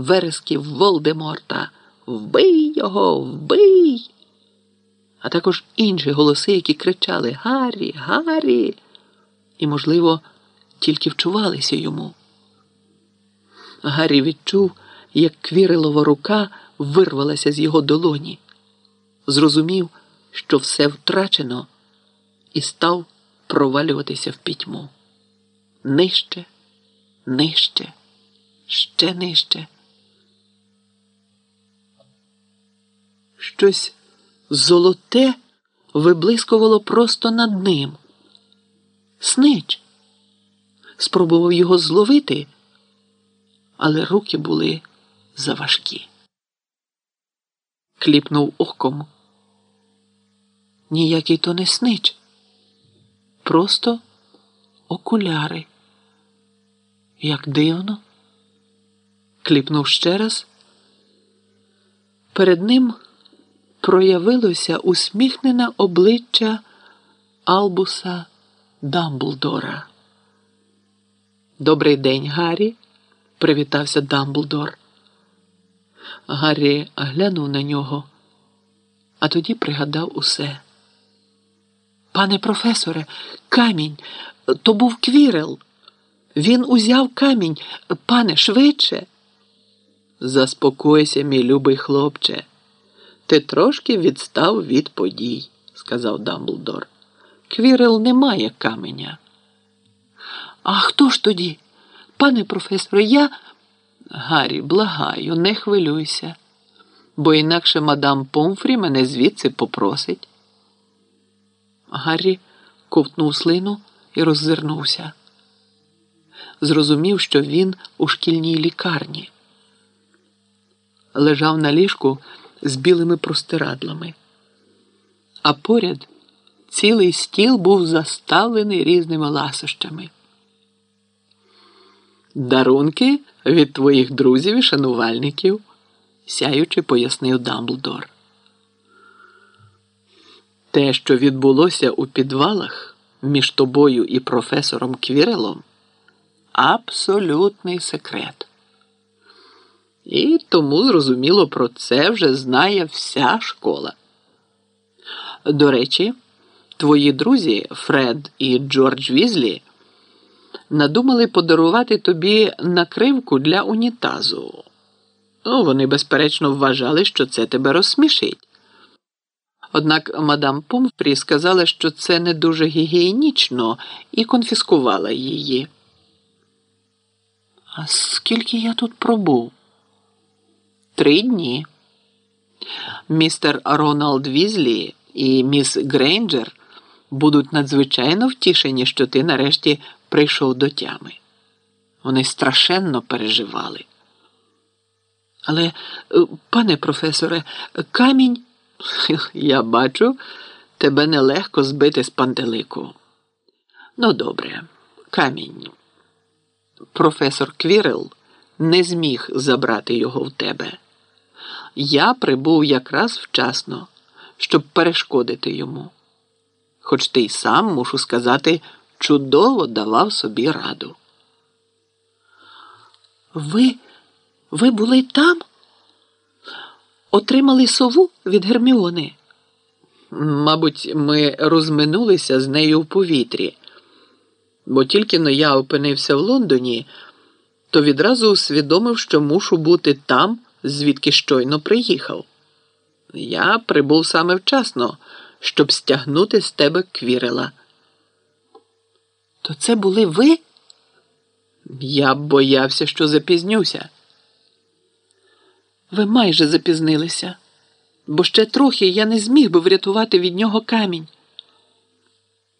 вересків Волдеморта Вбий його, вбий! А також інші голоси, які кричали Гаррі, Гаррі! І, можливо, тільки вчувалися йому. Гаррі відчув, як квірилова рука вирвалася з його долоні, зрозумів, що все втрачено, і став провалюватися в пітьму. Нижче, нижче, ще нижче. Щось золоте виблискувало просто над ним. Снич. Спробував його зловити, але руки були заважкі. Кліпнув оком. Ніякий то не снич. Просто окуляри. Як дивно. Кліпнув ще раз. Перед ним проявилося усміхнене обличчя Албуса Дамблдора. Добрий день, Гаррі, привітався Дамблдор. Гаррі глянув на нього, а тоді пригадав усе. Пане професоре, камінь, то був квірел. Він узяв камінь, пане, швидше. Заспокойся, мій любий хлопче. Ти трошки відстав від подій, сказав Дамблдор. Квірел не має каменя. А хто ж тоді? Пане професоре, я. Гаррі, благаю, не хвилюйся, бо інакше мадам Помфрі мене звідси попросить. Гаррі ковтнув слину і роззирнувся. Зрозумів, що він у шкільній лікарні. Лежав на ліжку з білими простирадлами, а поряд цілий стіл був заставлений різними ласощами. Дарунки від твоїх друзів і шанувальників, сяючи пояснив Дамблдор. Те, що відбулося у підвалах між тобою і професором Квірелом, абсолютний секрет. І тому, зрозуміло, про це вже знає вся школа. До речі, твої друзі Фред і Джордж Візлі надумали подарувати тобі накривку для унітазу. Ну, Вони, безперечно, вважали, що це тебе розсмішить. Однак мадам Помфрі сказала, що це не дуже гігієнічно, і конфіскувала її. А скільки я тут пробув? Три дні. Містер Роналд Візлі і міс Грейнджер будуть надзвичайно втішені, що ти нарешті прийшов до тями. Вони страшенно переживали. Але, пане професоре, камінь, я бачу, тебе нелегко збити з пантелику. Ну, добре, камінь. Професор Квірел не зміг забрати його в тебе. Я прибув якраз вчасно, щоб перешкодити йому. Хоч ти й сам, мушу сказати, чудово давав собі раду. Ви, ви були там? Отримали сову від Герміони? Мабуть, ми розминулися з нею в повітрі, бо тільки но я опинився в Лондоні, то відразу усвідомив, що мушу бути там, звідки щойно приїхав. Я прибув саме вчасно, щоб стягнути з тебе квірела. То це були ви? Я боявся, що запізнюся. Ви майже запізнилися, бо ще трохи я не зміг би врятувати від нього камінь.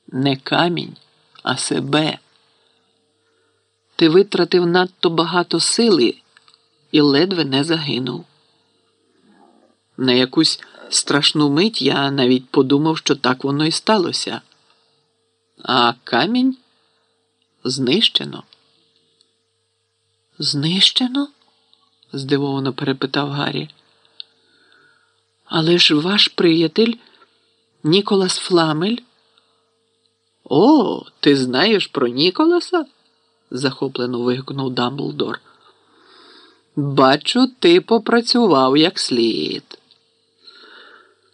Не камінь, а себе. Ти витратив надто багато сили і ледве не загинув. На якусь страшну мить я навіть подумав, що так воно і сталося. А камінь знищено. Знищено? здивовано перепитав Гаррі. Але ж ваш приятель Ніколас Фламель? О, ти знаєш про Ніколаса? захоплено вигукнув Дамблдор. Бачу, ти попрацював як слід.